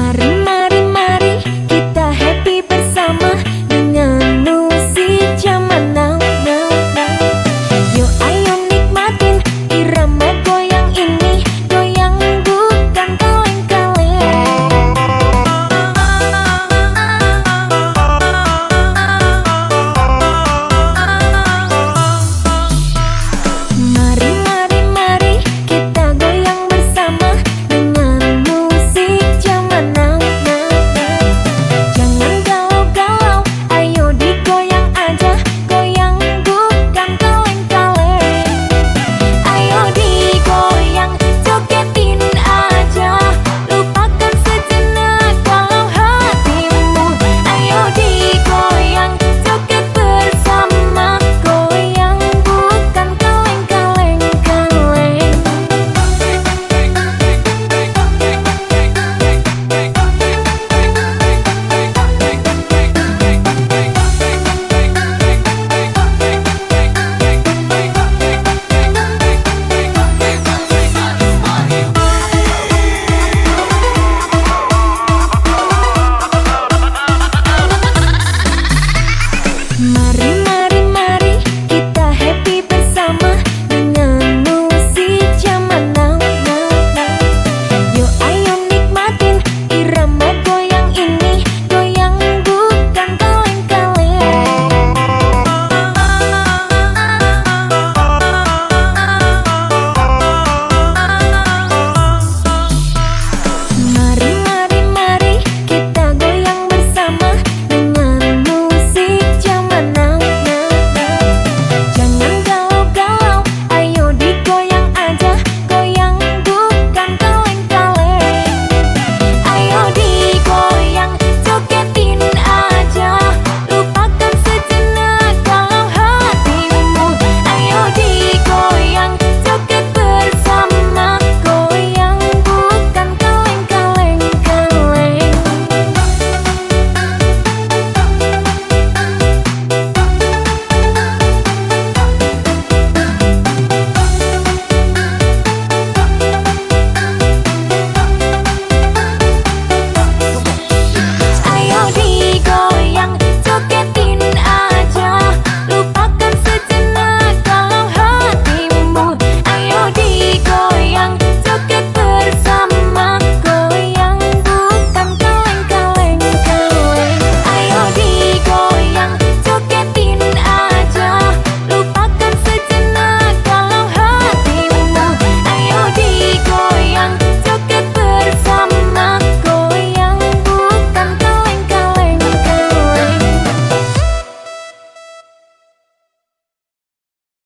amarme.